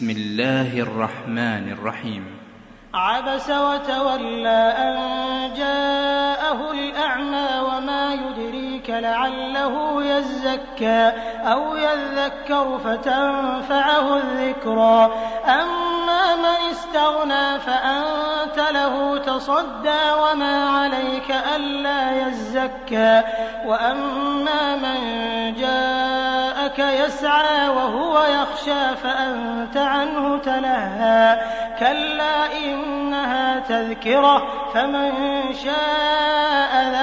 بسم الله الرحمن الرحيم. عبس وتولى أن جاءه الأعمى وما يدريك لعله يزكى أو يذكر فتنفعه الذكرى. أما من استغنى فأنت له تصدى وما عليك ألا يزكى وأما من جاءك يسعى وهو يخشى فأنت عنه تلهى كلا إنها تذكرة فمن شاء ذكره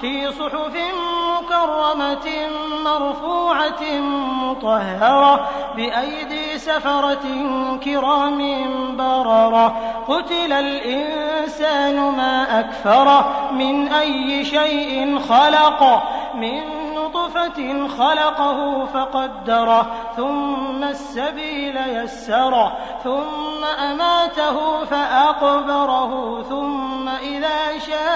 في صحف مكرمة مرفوعة مطهرة بأيدي سفرة كرام بررة. قتل الإنسان ما أكفره من أي شيء خلقه من نطفة خلقه فقدره ثم السبيل يسره ثم أماته فأقبره. ثم إذا شاء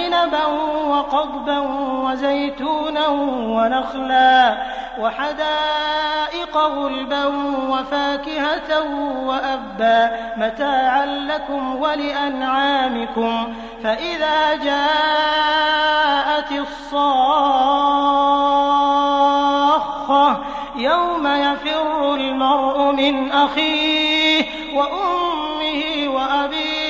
وعنبا وقضبا وزيتونا ونخلا وحدائق غلبا وفاكهة وأبا متاعا لكم ولأنعامكم فإذا جاءت الصاخة يوم يفر المرء من أخيه وأمه وأبيه